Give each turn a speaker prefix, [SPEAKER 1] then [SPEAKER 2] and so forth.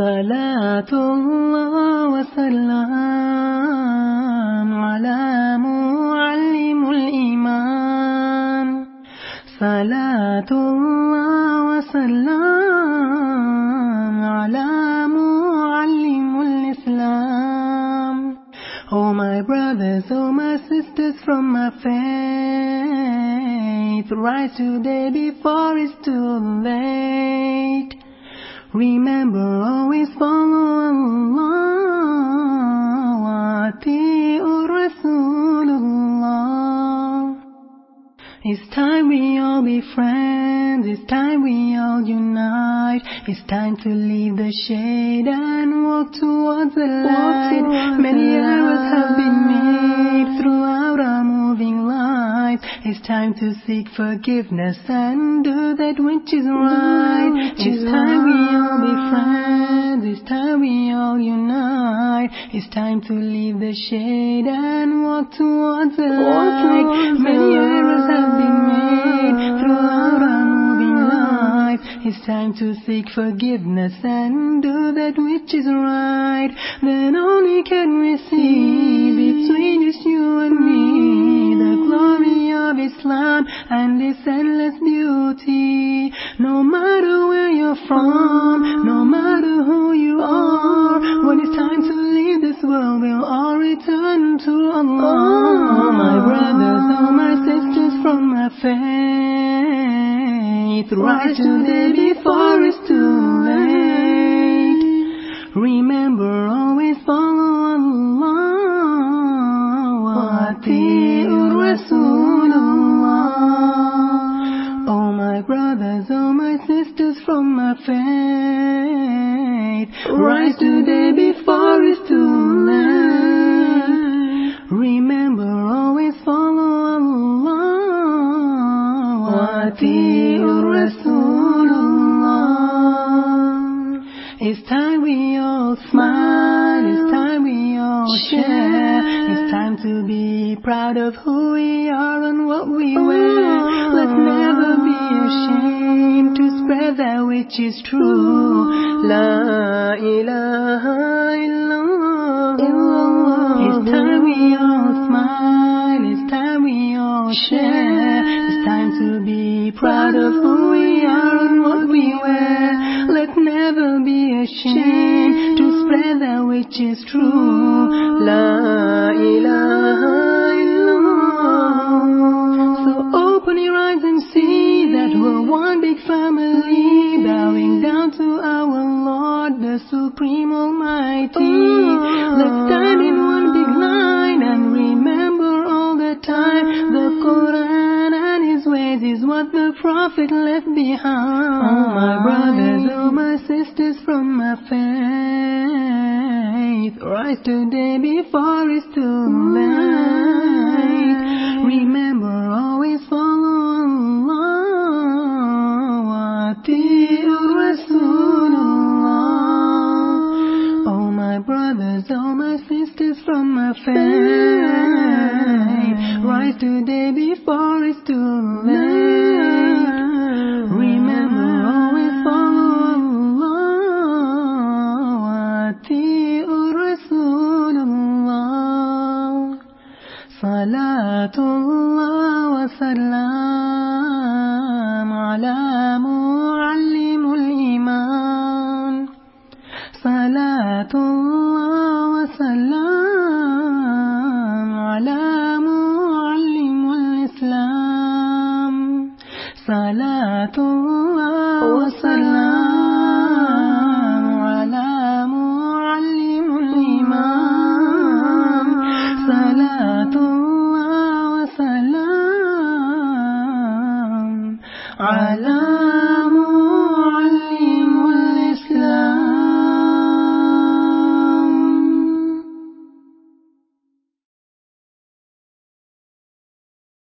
[SPEAKER 1] صلاة الله وسلام على معلم الإيمان صلاة الله وسلام على معلم الإسلام Oh my brothers, oh my sisters from my faith, rise today before it's too late. Remember always follow Allah, wati'ur Rasulullah. It's time we all be friends, it's time we all unite, it's time to leave the shade and walk towards the light. Many errors have been made It's time to seek forgiveness and do that which is right. It's time we all be friends, it's time we all unite. It's time to leave the shade and walk towards the light. Many errors have been made throughout our moving life. It's time to seek forgiveness and do that which is right. Then only can we Islam and its endless beauty. No matter where you're from, no matter who you are, when it's time to leave this world, we'll all return to Allah. Oh, my brothers, oh, my sisters from my faith, rise today before it's too sisters from my faith, rise today before it's too late. Remember, always follow Allah, Rasulullah. It's time we all smile, it's time to be proud of who we are and what we wear. Let's never be ashamed to spread that which is true. La ilaha illallah. It's time we all smile, it's time we all share, it's time to be proud of who we are and what we wear. Let's never be ashamed that which is true. La ilaha illallah. So open your eyes and see that we're one big family, bowing down to our Lord, the Supreme Almighty. Let's stand in one big line and remember all the time the Quran and His ways is what the Prophet left behind. Oh my brothers, oh my sisters from my faith, Mm-hmm. rise today before it's too late. Remember, always follow Allah. Oh my brothers, oh my sisters from my faith, rise today before it's too late. صلاة الله وسلام على